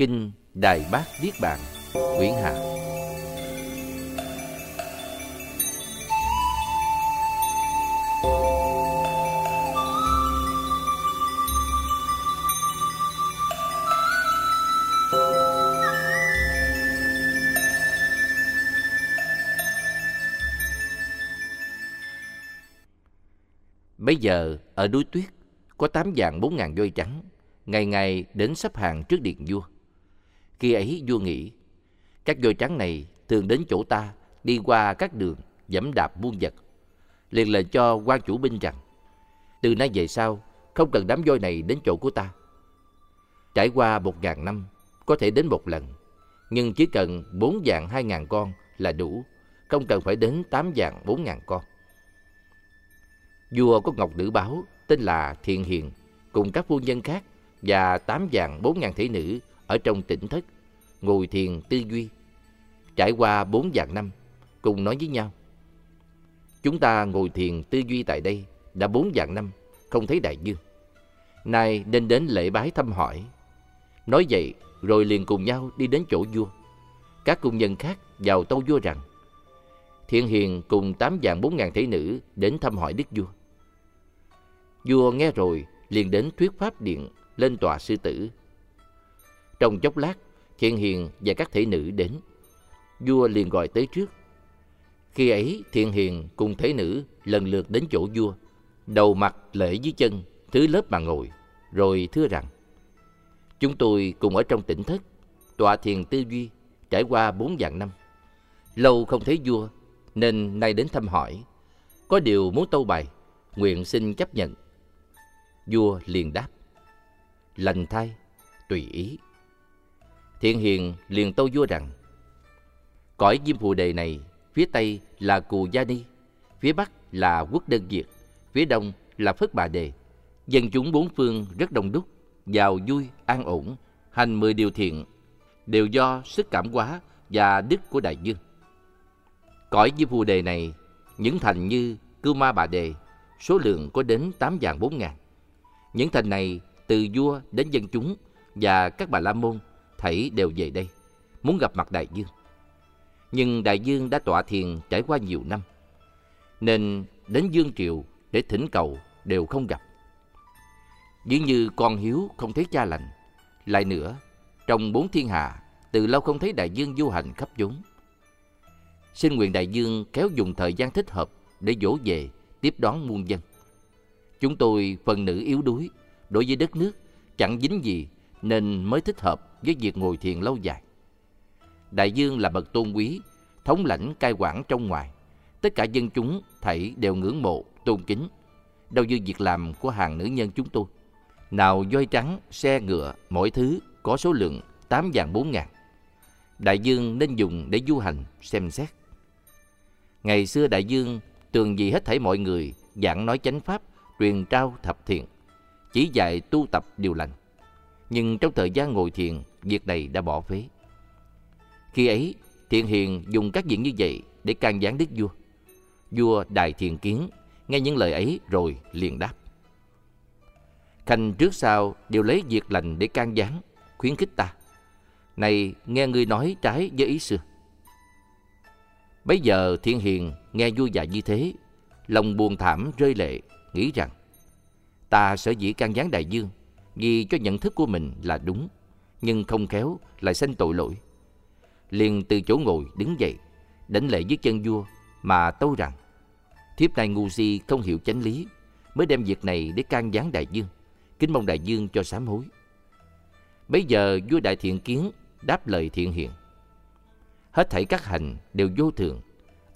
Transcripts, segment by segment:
Kinh Đại Bác Niết Bàn Quyển Hạ Bây giờ ở núi tuyết có tám vạn bốn ngàn voi trắng, ngày ngày đến sắp hàng trước điện vua. Khi ấy vua nghĩ, các voi trắng này thường đến chỗ ta đi qua các đường dẫm đạp muôn vật. Liền lệnh cho quan chủ binh rằng, từ nay về sau không cần đám voi này đến chỗ của ta. Trải qua một ngàn năm, có thể đến một lần, nhưng chỉ cần bốn vạn hai ngàn con là đủ, không cần phải đến tám vạn bốn ngàn con. Vua có ngọc nữ báo tên là Thiện Hiền cùng các phu nhân khác và tám vạn bốn ngàn thể nữ ở trong tỉnh thất, ngồi thiền tư duy. Trải qua bốn vạn năm, cùng nói với nhau. Chúng ta ngồi thiền tư duy tại đây đã bốn vạn năm, không thấy đại dương. Nay nên đến lễ bái thăm hỏi. Nói vậy rồi liền cùng nhau đi đến chỗ vua. Các cung nhân khác vào tâu vua rằng Thiện Hiền cùng tám vạn bốn ngàn thế nữ đến thăm hỏi Đức Vua. Vua nghe rồi liền đến thuyết pháp điện lên tòa sư tử. Trong chốc lát, Thiện Hiền và các thể nữ đến. Vua liền gọi tới trước. Khi ấy, Thiện Hiền cùng thể nữ lần lượt đến chỗ vua, đầu mặt lễ dưới chân, thứ lớp mà ngồi, rồi thưa rằng Chúng tôi cùng ở trong tỉnh thất, tọa thiền tư duy, trải qua bốn vạn năm. Lâu không thấy vua, nên nay đến thăm hỏi. Có điều muốn tâu bày, nguyện xin chấp nhận. Vua liền đáp. Lành thay, tùy ý. Thiện hiền liền tâu vua rằng, Cõi diêm phù đề này, phía tây là Cù Gia Ni, phía bắc là Quốc Đơn Diệt, phía đông là Phất Bà Đề. Dân chúng bốn phương rất đông đúc, giàu vui, an ổn, hành mười điều thiện, đều do sức cảm hóa và đức của đại dương. Cõi diêm phù đề này, những thành như cư Ma Bà Đề, số lượng có đến tám vàng bốn ngàn. Những thành này từ vua đến dân chúng và các bà la môn thảy đều về đây, muốn gặp mặt đại dương. Nhưng đại dương đã tọa thiền trải qua nhiều năm, nên đến dương triều để thỉnh cầu đều không gặp. Dường như con hiếu không thấy cha lành. Lại nữa, trong bốn thiên hạ, từ lâu không thấy đại dương du hành khắp vốn. Xin nguyện đại dương kéo dùng thời gian thích hợp để dỗ về tiếp đón muôn dân. Chúng tôi phần nữ yếu đuối, đối với đất nước chẳng dính gì nên mới thích hợp với việc ngồi thiền lâu dài. Đại dương là bậc tôn quý, thống lãnh cai quản trong ngoài. Tất cả dân chúng thảy đều ngưỡng mộ, tôn kính. Đâu như việc làm của hàng nữ nhân chúng tôi. Nào voi trắng, xe ngựa, mỗi thứ có số lượng tám vạn bốn ngàn. Đại dương nên dùng để du hành, xem xét. Ngày xưa đại dương tường gì hết thảy mọi người giảng nói chánh pháp, truyền trao thập thiện, chỉ dạy tu tập điều lành. Nhưng trong thời gian ngồi thiền, việc này đã bỏ phế. Khi ấy, thiện hiền dùng các diện như vậy để can gián đức vua. Vua Đại Thiền Kiến nghe những lời ấy rồi liền đáp. Khanh trước sau đều lấy việc lành để can gián, khuyến khích ta. Này nghe ngươi nói trái với ý xưa. Bây giờ thiện hiền nghe vua dạy như thế, lòng buồn thảm rơi lệ, nghĩ rằng ta sở dĩ can gián đại dương vì cho nhận thức của mình là đúng, nhưng không khéo lại sanh tội lỗi. Liền từ chỗ ngồi đứng dậy, đánh lệ dưới chân vua mà tâu rằng thiếp này ngu si không hiểu chánh lý, mới đem việc này để can gián đại dương, kính mong đại dương cho sám hối. Bây giờ vua đại thiện kiến đáp lời thiện hiện. Hết thảy các hành đều vô thường,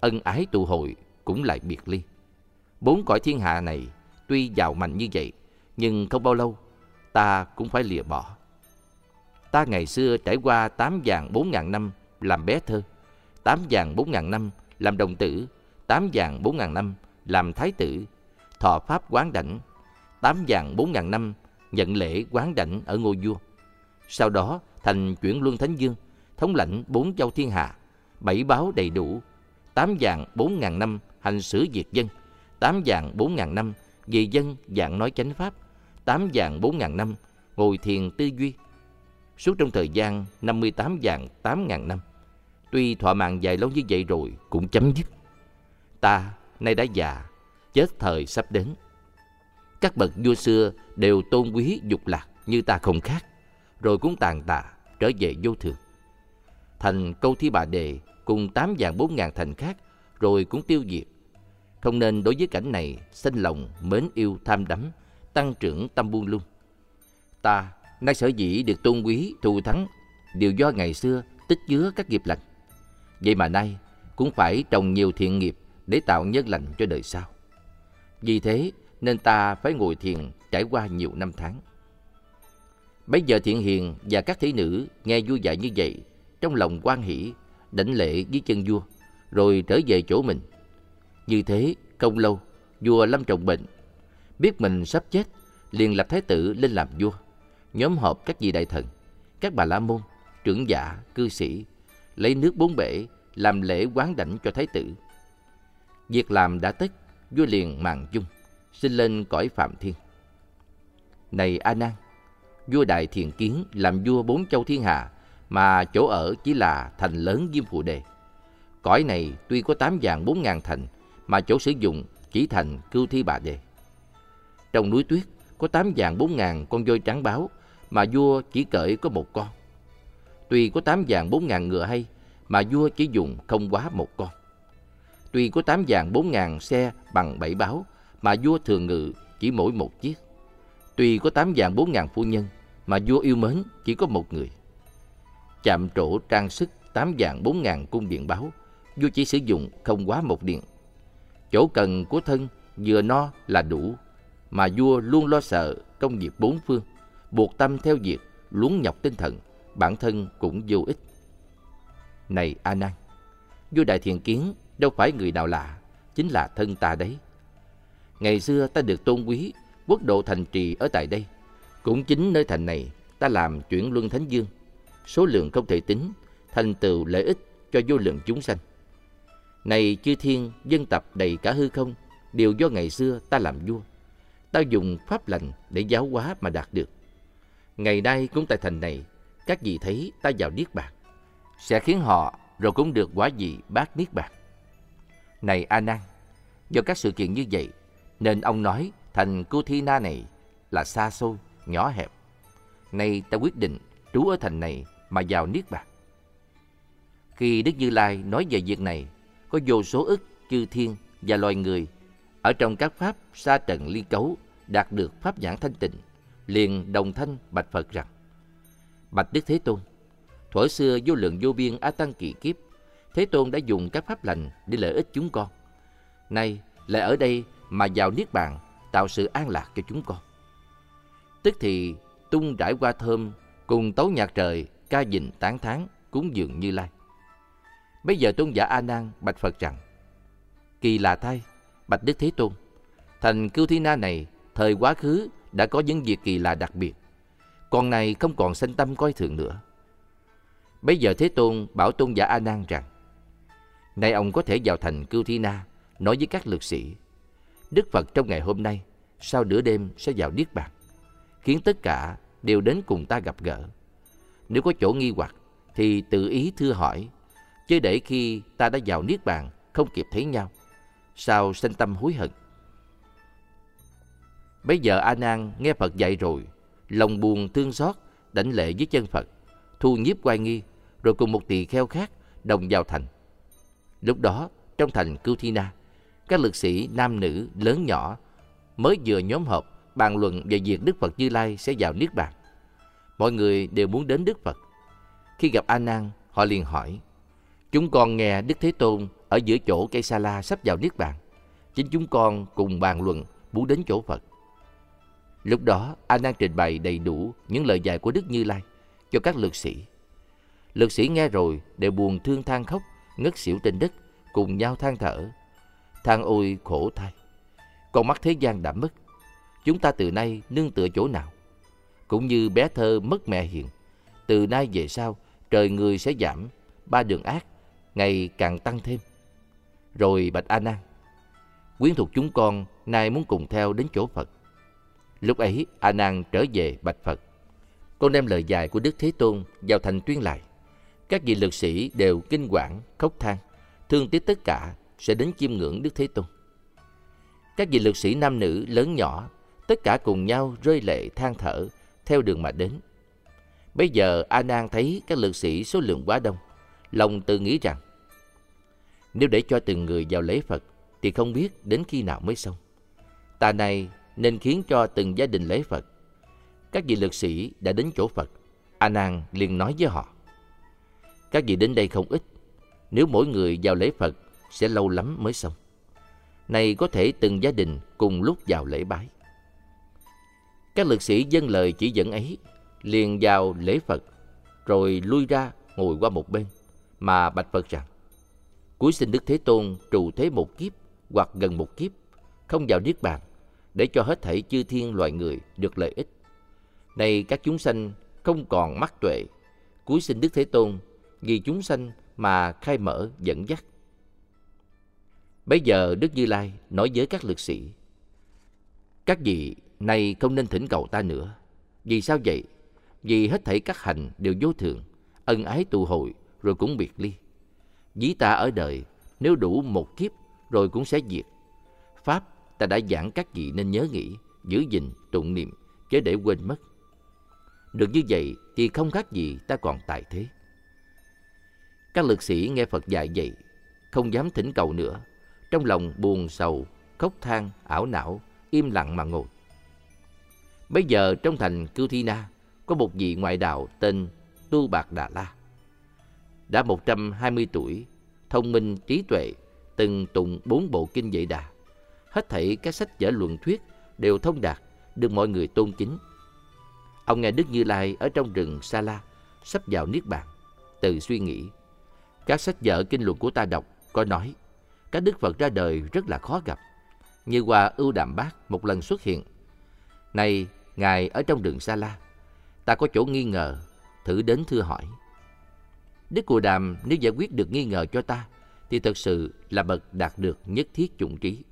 ân ái tụ hội cũng lại biệt ly. Bốn cõi thiên hạ này tuy giàu mạnh như vậy, nhưng không bao lâu ta cũng phải lìa bỏ. Ta ngày xưa trải qua tám vàng bốn ngàn năm làm bé thơ, tám vàng bốn ngàn năm làm đồng tử, tám vàng bốn ngàn năm làm thái tử, thọ pháp quán đảnh, tám vàng bốn ngàn năm nhận lễ quán đảnh ở ngôi vua. Sau đó thành chuyển luân thánh dương, thống lãnh bốn châu thiên hạ, bảy báo đầy đủ, tám vàng bốn ngàn năm hành xử diệt dân, tám vàng bốn ngàn năm vì dân dạng nói chánh pháp, tám vàng bốn ngàn năm ngồi thiền tư duy suốt trong thời gian 58 vạn 8 ngàn năm. Tuy thọ mạng dài lâu như vậy rồi cũng chấm dứt. Ta nay đã già, chết thời sắp đến. Các bậc vua xưa đều tôn quý dục lạc như ta không khác, rồi cũng tàn tạ trở về vô thường. Thành câu thi bà đề cùng tám vạn bốn ngàn thành khác rồi cũng tiêu diệt. Không nên đối với cảnh này sinh lòng mến yêu tham đắm, tăng trưởng tâm buông lung. Ta nay sở dĩ được tôn quý thù thắng đều do ngày xưa tích chứa các nghiệp lành. Vậy mà nay cũng phải trồng nhiều thiện nghiệp để tạo nhân lành cho đời sau. Vì thế nên ta phải ngồi thiền trải qua nhiều năm tháng. Bây giờ thiện hiền và các thị nữ nghe vui dạy như vậy, trong lòng quan hỷ, đảnh lễ với chân vua, rồi trở về chỗ mình. Như thế, không lâu, vua lâm trọng bệnh. Biết mình sắp chết, liền lập thái tử lên làm vua. Nhóm họp các vị đại thần, các bà la môn, trưởng giả, cư sĩ, lấy nước bốn bể, làm lễ quán đảnh cho thái tử. Việc làm đã tất, vua liền màng chung, xin lên cõi phạm thiên. Này A Nan, vua Đại Thiền Kiến làm vua bốn châu thiên hạ, mà chỗ ở chỉ là thành lớn Diêm Phụ Đề. Cõi này tuy có tám vàng bốn ngàn thành, mà chỗ sử dụng chỉ thành Cưu Thi Bà Đề. Trong núi tuyết có tám vàng bốn ngàn con voi trắng báo, mà vua chỉ cởi có một con. Tuy có tám vàng bốn ngàn ngựa hay, mà vua chỉ dùng không quá một con. Tuy có tám vàng bốn ngàn xe bằng bảy báo, mà vua thường ngự chỉ mỗi một chiếc. Tuy có tám vàng bốn ngàn phu nhân, mà vua yêu mến chỉ có một người. Chạm trổ trang sức tám vàng bốn ngàn cung điện báo, vua chỉ sử dụng không quá một điện. Chỗ cần của thân vừa no là đủ, mà vua luôn lo sợ công việc bốn phương, buộc tâm theo việc, luống nhọc tinh thần, bản thân cũng vô ích. Này A Nan, vua Đại Thiện Kiến đâu phải người nào lạ, chính là thân ta đấy. Ngày xưa ta được tôn quý, quốc độ thành trì ở tại đây. Cũng chính nơi thành này ta làm chuyển luân thánh dương. Số lượng không thể tính, thành tựu lợi ích cho vô lượng chúng sanh. Này chư thiên, dân tập đầy cả hư không, đều do ngày xưa ta làm vua. Ta dùng pháp lành để giáo hóa mà đạt được. Ngày nay cũng tại thành này, các vị thấy ta vào Niết Bàn, sẽ khiến họ rồi cũng được quả vị bát Niết Bàn. Này A Nan, do các sự kiện như vậy, nên ông nói thành Cô Thi Na này là xa xôi, nhỏ hẹp. Nay ta quyết định trú ở thành này mà vào Niết Bàn. Khi Đức Như Lai nói về việc này, có vô số ức chư thiên và loài người ở trong các pháp sa trần ly cấu đạt được pháp nhãn thanh tịnh, liền đồng thanh bạch Phật rằng: Bạch Đức Thế Tôn, thuở xưa vô lượng vô biên a tăng kỳ kiếp, Thế Tôn đã dùng các pháp lành để lợi ích chúng con. Nay lại ở đây mà vào niết bàn, tạo sự an lạc cho chúng con. Tức thì tung trải qua thơm cùng tấu nhạc trời ca dình tán thán cúng dường Như Lai. Bây giờ tôn giả A Nan bạch Phật rằng: Kỳ lạ thay, bạch Đức Thế Tôn, thành Cưu Thi Na này thời quá khứ đã có những việc kỳ lạ đặc biệt, còn này không còn sanh tâm coi thường nữa. Bây giờ Thế Tôn bảo tôn giả A Nan rằng: Nay ông có thể vào thành Cưu Thi Na nói với các lực sĩ Đức Phật trong ngày hôm nay sau nửa đêm sẽ vào Niết Bàn, khiến tất cả đều đến cùng ta gặp gỡ. Nếu có chỗ nghi hoặc thì tự ý thưa hỏi, chứ để khi ta đã vào Niết Bàn không kịp thấy nhau, sao sinh tâm hối hận. Bây giờ A Nan nghe Phật dạy rồi, lòng buồn thương xót, đảnh lễ với chân Phật, thu nhiếp quay nghi, rồi cùng một tỳ kheo khác đồng vào thành. Lúc đó, trong thành Cưu Thi Na, các lực sĩ nam nữ lớn nhỏ mới vừa nhóm họp bàn luận về việc Đức Phật Như Lai sẽ vào Niết Bàn. Mọi người đều muốn đến Đức Phật. Khi gặp A Nan, họ liền hỏi: "Chúng con nghe Đức Thế Tôn ở giữa chỗ cây sa la sắp vào Niết Bàn. Chính chúng con cùng bàn luận muốn đến chỗ Phật." Lúc đó, A Nan trình bày đầy đủ những lời dạy của Đức Như Lai cho các lực sĩ. Lực sĩ nghe rồi đều buồn thương than khóc, ngất xỉu trên đất, cùng nhau than thở than ôi khổ thay. Con mắt thế gian đã mất. Chúng ta từ nay nương tựa chỗ nào? Cũng như bé thơ mất mẹ hiền. Từ nay về sau, trời người sẽ giảm, ba đường ác, ngày càng tăng thêm. Rồi Bạch A Nan, quyến thuộc chúng con nay muốn cùng theo đến chỗ Phật. Lúc ấy A Nan trở về Bạch Phật. con đem lời dạy của Đức Thế Tôn vào thành tuyên lại. Các vị lực sĩ đều kinh quản, khóc than, thương tiếc tất cả sẽ đến chiêm ngưỡng Đức Thế Tôn. Các vị lực sĩ nam nữ lớn nhỏ, tất cả cùng nhau rơi lệ than thở theo đường mà đến. Bây giờ A Nan thấy các lực sĩ số lượng quá đông, lòng tự nghĩ rằng nếu để cho từng người vào lễ Phật thì không biết đến khi nào mới xong. Ta này nên khiến cho từng gia đình lễ Phật. Các vị lực sĩ đã đến chỗ Phật. A Nan liền nói với họ: Các vị đến đây không ít, nếu mỗi người vào lễ Phật sẽ lâu lắm mới xong. Này có thể từng gia đình cùng lúc vào lễ bái. Các lực sĩ dân lời chỉ dẫn ấy liền vào lễ Phật, rồi lui ra ngồi qua một bên, mà bạch Phật rằng, cuối sinh Đức Thế Tôn trụ thế một kiếp hoặc gần một kiếp, không vào Niết Bàn, để cho hết thảy chư thiên loài người được lợi ích. Này các chúng sanh không còn mắc tuệ, cuối sinh Đức Thế Tôn vì chúng sanh mà khai mở dẫn dắt. Bây giờ Đức Như Lai nói với các lực sĩ, Các vị này không nên thỉnh cầu ta nữa. Vì sao vậy? Vì hết thảy các hành đều vô thường, ân ái tụ hội rồi cũng biệt ly. Dí ta ở đời, nếu đủ một kiếp rồi cũng sẽ diệt. Pháp ta đã giảng các vị nên nhớ nghĩ, giữ gìn, tụng niệm, chứ để quên mất. Được như vậy thì không khác gì ta còn tại thế. Các lực sĩ nghe Phật dạy vậy, không dám thỉnh cầu nữa. Trong lòng buồn sầu, khóc than, ảo não, im lặng mà ngồi. Bây giờ trong thành Cưu Thi Na có một vị ngoại đạo tên Tu Bạc Đà La. Đã 120 tuổi, thông minh trí tuệ, từng tụng bốn bộ kinh dạy đà. Hết thảy các sách vở luận thuyết đều thông đạt, được mọi người tôn kính. Ông nghe Đức Như Lai ở trong rừng Sa La, sắp vào Niết Bàn, tự suy nghĩ. Các sách vở kinh luận của ta đọc có nói, các Đức Phật ra đời rất là khó gặp. Như qua ưu đàm bát một lần xuất hiện. Này, Ngài ở trong rừng Sa La, ta có chỗ nghi ngờ, thử đến thưa hỏi. Đức Cù Đàm nếu giải quyết được nghi ngờ cho ta, thì thật sự là bậc đạt được nhất thiết chủng trí.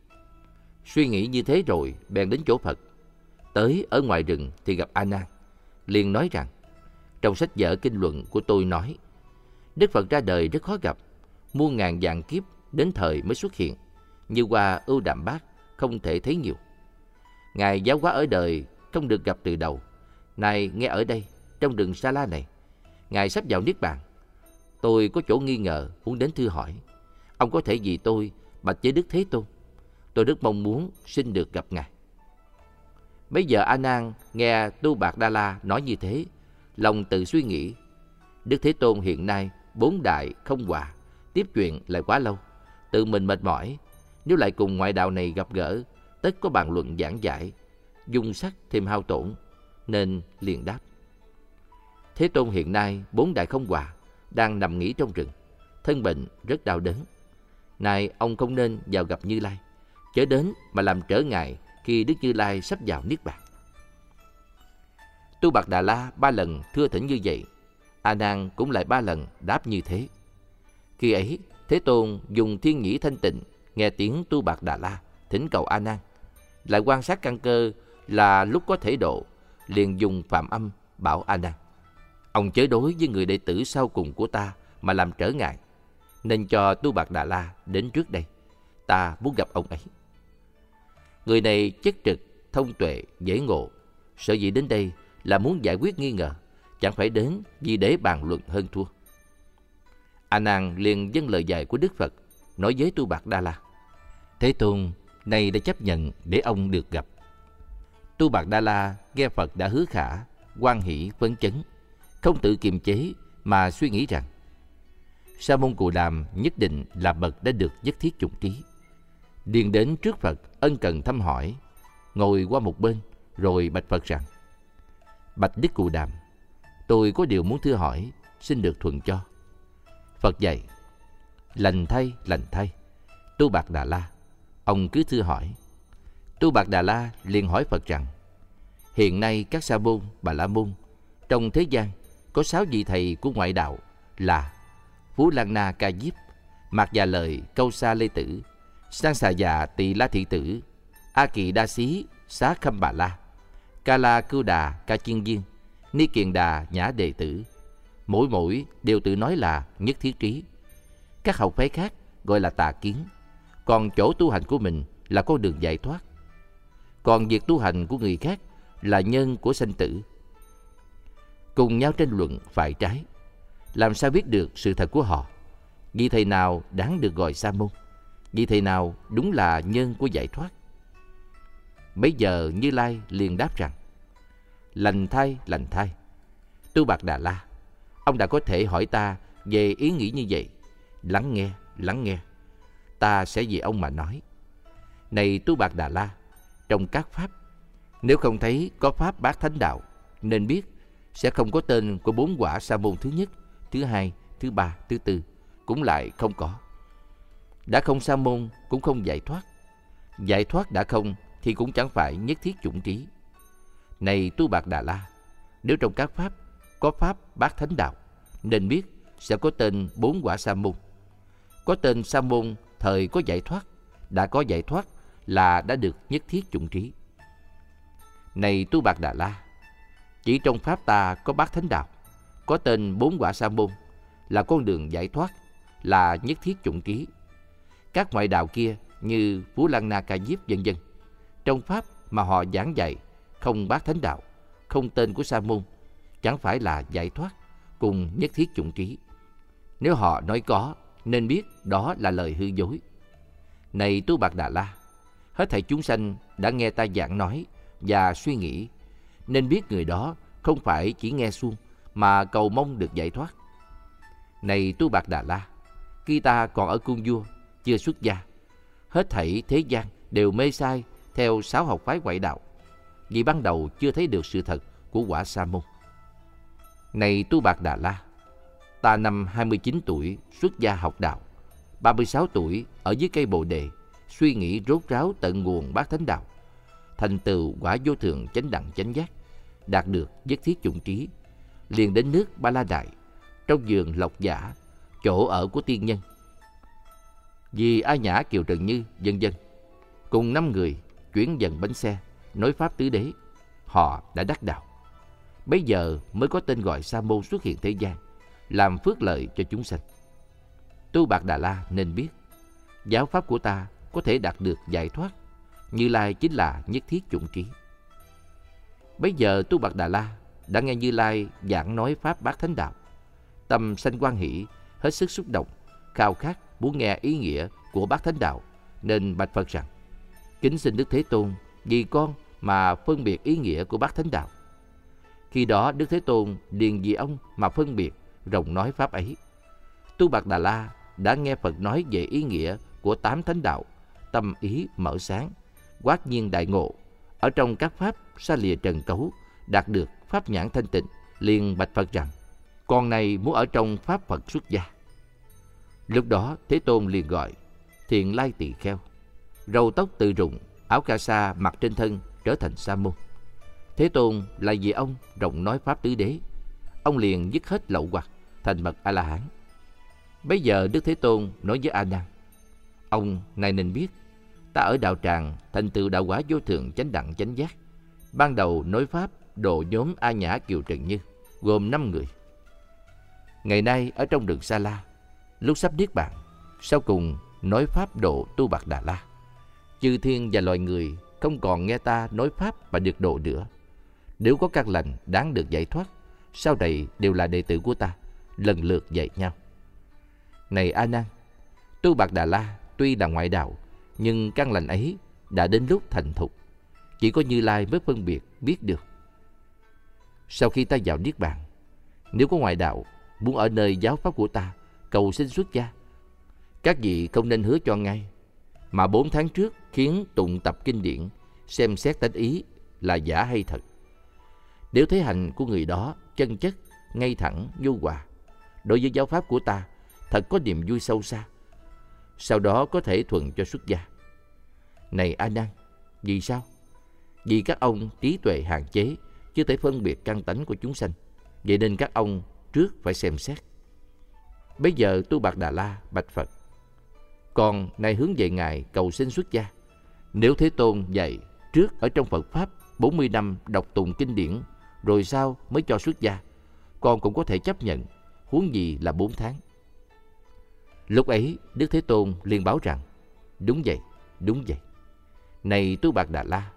Suy nghĩ như thế rồi, bèn đến chỗ Phật. Tới ở ngoài rừng thì gặp A Nan, liền nói rằng: trong sách vở kinh luận của tôi nói, Đức Phật ra đời rất khó gặp, muôn ngàn vạn kiếp đến thời mới xuất hiện, như qua ưu đạm bát không thể thấy nhiều. Ngài giáo hóa ở đời không được gặp từ đầu, nay nghe ở đây trong rừng Sa La này, ngài sắp vào niết bàn. Tôi có chỗ nghi ngờ muốn đến thưa hỏi, ông có thể vì tôi bạch với Đức Thế Tôn. Tôi rất mong muốn xin được gặp ngài. Bây giờ A Nan nghe Tu Bạc Đa La nói như thế, lòng tự suy nghĩ, Đức Thế Tôn hiện nay bốn đại không hòa, tiếp chuyện lại quá lâu, tự mình mệt mỏi, nếu lại cùng ngoại đạo này gặp gỡ, tất có bàn luận giảng giải, dung sắc thêm hao tổn, nên liền đáp. Thế Tôn hiện nay bốn đại không hòa, đang nằm nghỉ trong rừng, thân bệnh rất đau đớn. Này ông không nên vào gặp Như Lai, chớ đến mà làm trở ngại khi Đức Như Lai sắp vào Niết Bàn. Tu Bạc Đà La ba lần thưa thỉnh như vậy, A Nan cũng lại ba lần đáp như thế. Khi ấy, Thế Tôn dùng thiên nhĩ thanh tịnh nghe tiếng Tu Bạc Đà La thỉnh cầu A Nan, lại quan sát căn cơ là lúc có thể độ, liền dùng phạm âm bảo A Nan. Ông chớ đối với người đệ tử sau cùng của ta mà làm trở ngại, nên cho Tu Bạc Đà La đến trước đây. Ta muốn gặp ông ấy. Người này chất trực, thông tuệ, dễ ngộ. Sở dĩ đến đây là muốn giải quyết nghi ngờ, chẳng phải đến vì để bàn luận hơn thua. A Nan liền dâng lời dạy của Đức Phật, nói với Tu Bạc Đa La. Thế Tôn, nay đã chấp nhận để ông được gặp. Tu Bạc Đa La nghe Phật đã hứa khả, quan hỷ phấn chấn, không tự kiềm chế mà suy nghĩ rằng Sa môn Cù Đàm nhất định là bậc đã được nhất thiết chủng trí. Điền đến trước Phật ân cần thăm hỏi, ngồi qua một bên rồi bạch Phật rằng Bạch Đức Cù Đàm, tôi có điều muốn thưa hỏi, xin được thuận cho. Phật dạy, lành thay, lành thay, Tu Bạc Đà La, ông cứ thưa hỏi. Tu Bạc Đà La liền hỏi Phật rằng, hiện nay các sa môn, bà la môn, trong thế gian có sáu vị thầy của ngoại đạo là Phú Lan Na Ca Diếp, Mạc Già Lợi Câu Sa Lê Tử, Sang Xà Già Tỳ La Thị Tử, A Kỳ Đa Xí Xá Khâm Bà La, Ca La Cưu Đà Ca Chiên Viên, Ni Kiền Đà Nhã Đệ Tử. Mỗi mỗi đều tự nói là nhất thiết trí. Các học phái khác gọi là tà kiến, còn chỗ tu hành của mình là con đường giải thoát. Còn việc tu hành của người khác là nhân của sanh tử. Cùng nhau tranh luận phải trái. Làm sao biết được sự thật của họ? Vị thầy nào đáng được gọi sa môn? Vì thầy nào đúng là nhân của giải thoát? Bấy giờ Như Lai liền đáp rằng Lành thay, lành thay. Tu Bạc Đà La Ông đã có thể hỏi ta về ý nghĩ như vậy. Lắng nghe, lắng nghe. Ta sẽ vì ông mà nói. Này Tu Bạc Đà La Trong các pháp Nếu không thấy có pháp bát thánh đạo Nên biết sẽ không có tên của bốn quả sa môn thứ nhất Thứ hai, thứ ba, thứ tư Cũng lại không có. Đã không sa môn cũng không giải thoát Giải thoát đã không thì cũng chẳng phải nhất thiết chủng trí. Này Tu Bạc Đà La, nếu trong các pháp có pháp bát thánh đạo, nên biết sẽ có tên bốn quả sa môn. Có tên sa môn thời có giải thoát, đã có giải thoát là đã được nhất thiết chủng trí. Này Tu Bạc Đà La, chỉ trong pháp ta có bát thánh đạo, có tên bốn quả sa môn là con đường giải thoát, là nhất thiết chủng trí. Các ngoại đạo kia như Phú Lăng Na Ca Diếp vân vân trong Pháp mà họ giảng dạy, không bác thánh đạo, không tên của Sa môn, chẳng phải là giải thoát, cùng nhất thiết chủng trí. Nếu họ nói có, nên biết đó là lời hư dối. Này Tu Bạc Đà La, hết thảy chúng sanh đã nghe ta giảng nói và suy nghĩ, nên biết người đó không phải chỉ nghe suông mà cầu mong được giải thoát. Này Tu Bạc Đà La, khi ta còn ở cung vua, chưa xuất gia, hết thảy thế gian đều mê sai theo sáu học phái ngoại đạo vì ban đầu chưa thấy được sự thật của quả sa môn. Này Tu Bạc Đà La, ta năm 29 tuổi xuất gia học đạo, 36 tuổi ở dưới cây bồ đề, suy nghĩ rốt ráo tận nguồn bát thánh đạo, thành tựu quả vô thượng chánh đẳng chánh giác, đạt được nhất thiết chủng trí, liền đến nước Ba La Đại, trong giường lộc giả, chỗ ở của tiên nhân. Vì A Nhã Kiều Trần Như, dân dân, cùng năm người chuyển dần bánh xe, nối pháp tứ đế. Họ đã đắc đạo. Bây giờ mới có tên gọi Sa môn xuất hiện thế gian, làm phước lợi cho chúng sanh. Tu Bạc Đà La nên biết, giáo pháp của ta có thể đạt được giải thoát, Như Lai chính là nhất thiết chủng trí. Bây giờ Tu Bạc Đà La đã nghe Như Lai giảng nói pháp bát thánh đạo, tâm sanh quan hỷ, hết sức xúc động, khao khát muốn nghe ý nghĩa của bát thánh đạo, nên bạch Phật rằng: Kính xin Đức Thế Tôn vì con mà phân biệt ý nghĩa của bát thánh đạo. Khi đó Đức Thế Tôn liền vì ông mà phân biệt rồng nói pháp ấy. Tu Bạc Đà La đã nghe Phật nói về ý nghĩa của tám thánh đạo, tâm ý mở sáng, quát nhiên đại ngộ. Ở trong các pháp xa lìa trần cấu, đạt được pháp nhãn thanh tịnh, liền bạch Phật rằng, con này muốn ở trong pháp Phật xuất gia. Lúc đó Thế Tôn liền gọi, thiện lai tỳ kheo râu tóc tự rụng, áo ca sa mặc trên thân trở thành sa môn. Thế Tôn là vì ông rộng nói pháp tứ đế, ông liền dứt hết lậu hoặc thành bậc A La Hán. Bây giờ Đức Thế Tôn nói với A Nan: Ông này nên biết, ta ở đạo tràng thành tựu đạo quả vô thượng chánh đẳng chánh giác. Ban đầu nói pháp độ nhóm A Nhã Kiều Trần Như, gồm năm người. Ngày nay ở trong rừng Sa La, lúc sắp niết bàn, sau cùng nói pháp độ tu bạc Đà La chư thiên và loài người không còn nghe ta nói pháp và được độ nữa. Nếu có căn lành đáng được giải thoát, sau này đều là đệ tử của ta, lần lượt dạy nhau. Này A Nan, Tu Bạc Đà La tuy là ngoại đạo, nhưng căn lành ấy đã đến lúc thành thục. Chỉ có Như Lai mới phân biệt biết được. Sau khi ta vào Niết Bàn, nếu có ngoại đạo muốn ở nơi giáo pháp của ta cầu xin xuất gia, các vị không nên hứa cho ngay mà bốn tháng trước khiến tụng tập kinh điển, xem xét tánh ý là giả hay thật. Nếu thế hành của người đó chân chất, ngay thẳng, vô hòa, đối với giáo pháp của ta, thật có niềm vui sâu xa. Sau đó có thể thuận cho xuất gia. Này A Nan, vì sao? Vì các ông trí tuệ hạn chế, chưa thể phân biệt căn tánh của chúng sanh. Vậy nên các ông trước phải xem xét. Bây giờ Tu Bạc Đà La bạch Phật còn nay hướng về Ngài cầu xin xuất gia. Nếu Thế Tôn dạy trước ở trong Phật Pháp 40 năm đọc tụng kinh điển rồi sau mới cho xuất gia. Con cũng có thể chấp nhận, huống gì là bốn tháng. Lúc ấy, Đức Thế Tôn liền báo rằng, đúng vậy, đúng vậy. Này Tu Bạc Đà La,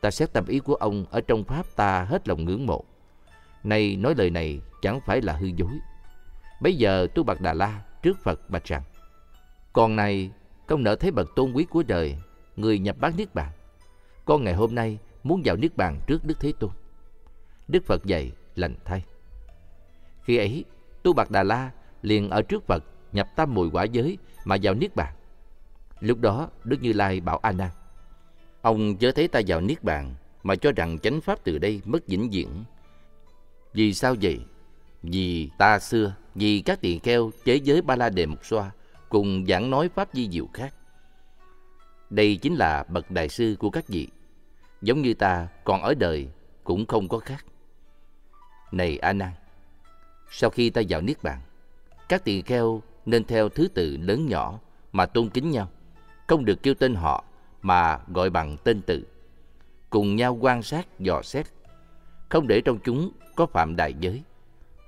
ta xét tâm ý của ông ở trong Pháp ta hết lòng ngưỡng mộ. Này nói lời này chẳng phải là hư dối. Bây giờ Tu Bạc Đà La trước Phật bạch rằng, Con này, công nợ thế bậc tôn quý của đời, người nhập bát Niết Bàn. Con ngày hôm nay muốn vào Niết Bàn trước Đức Thế Tôn. Đức Phật dạy lành thay. Khi ấy, Tu Bạc Đà La liền ở trước Phật nhập tam mùi quả giới mà vào Niết Bàn. Lúc đó, Đức Như Lai bảo A Nan: Ông chớ thấy ta vào Niết Bàn mà cho rằng chánh pháp từ đây mất vĩnh viễn. Vì sao vậy? Vì ta xưa, vì các tỳ kheo chế giới ba la đề mục xoa cùng giảng nói pháp di diệu khác. Đây chính là bậc đại sư của các vị. Giống như ta còn ở đời cũng không có khác. Này A Nan, sau khi ta vào niết bàn, các tỳ kheo nên theo thứ tự lớn nhỏ mà tôn kính nhau, không được kêu tên họ mà gọi bằng tên tự, cùng nhau quan sát dò xét, không để trong chúng có phạm đại giới,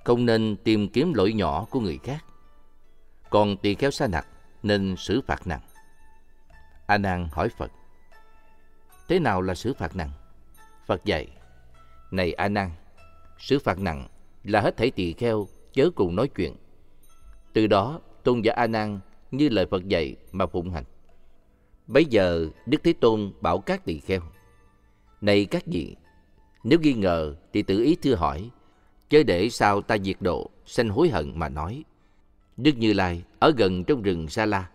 không nên tìm kiếm lỗi nhỏ của người khác. Còn tỳ kheo sa nặc nên xử phạt nặng. A Nan hỏi Phật: Thế nào là xử phạt nặng? Phật dạy: Này A Nan, xử phạt nặng là hết thảy tỳ kheo chớ cùng nói chuyện. Từ đó, tôn giả A Nan như lời Phật dạy mà phụng hành. Bấy giờ Đức Thế Tôn bảo các tỳ kheo: Này các vị, nếu nghi ngờ thì tự ý thưa hỏi, chớ để sao ta diệt độ, sanh hối hận mà nói. Đức Như Lai ở gần trong rừng Sa La.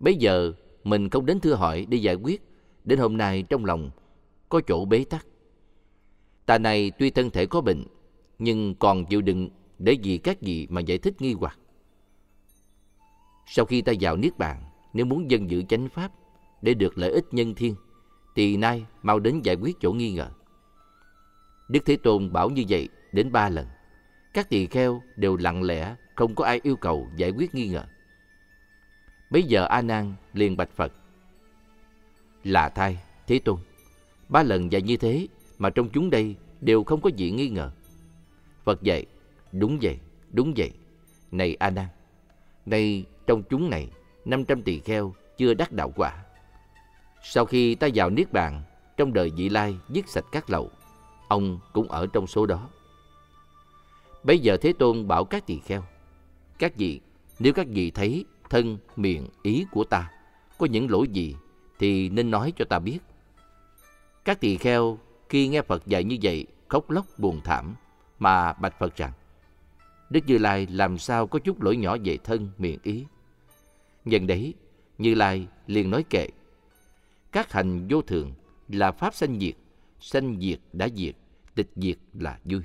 Bấy giờ mình không đến thưa hỏi để giải quyết, đến hôm nay trong lòng có chỗ bế tắc. Ta này tuy thân thể có bệnh, nhưng còn chịu đựng để vì các gì mà giải thích nghi hoặc. Sau khi ta vào Niết Bàn, nếu muốn dân giữ chánh Pháp để được lợi ích nhân thiên, thì nay mau đến giải quyết chỗ nghi ngờ. Đức Thế Tôn bảo như vậy đến ba lần. Các tỳ kheo đều lặng lẽ, không có ai yêu cầu giải quyết nghi ngờ. Bây giờ A Nan liền bạch Phật: Là thay, Thế Tôn, ba lần dạy như thế mà trong chúng đây đều không có gì nghi ngờ. Phật dạy: Đúng vậy, đúng vậy. Này A Nan, nay trong chúng này 500 tỳ kheo chưa đắc đạo quả. Sau khi ta vào Niết Bàn, trong đời vị lai dứt sạch các lậu, ông cũng ở trong số đó. Bây giờ Thế Tôn bảo các tỳ kheo, các vị, nếu các vị thấy thân, miệng, ý của ta có những lỗi gì thì nên nói cho ta biết. Các tỳ kheo khi nghe Phật dạy như vậy khóc lóc buồn thảm mà bạch Phật rằng Đức Như Lai làm sao có chút lỗi nhỏ về thân, miệng, ý. Nhân đấy, Như Lai liền nói kệ các hành vô thường là pháp sanh diệt, sanh diệt đã diệt, tịch diệt là vui.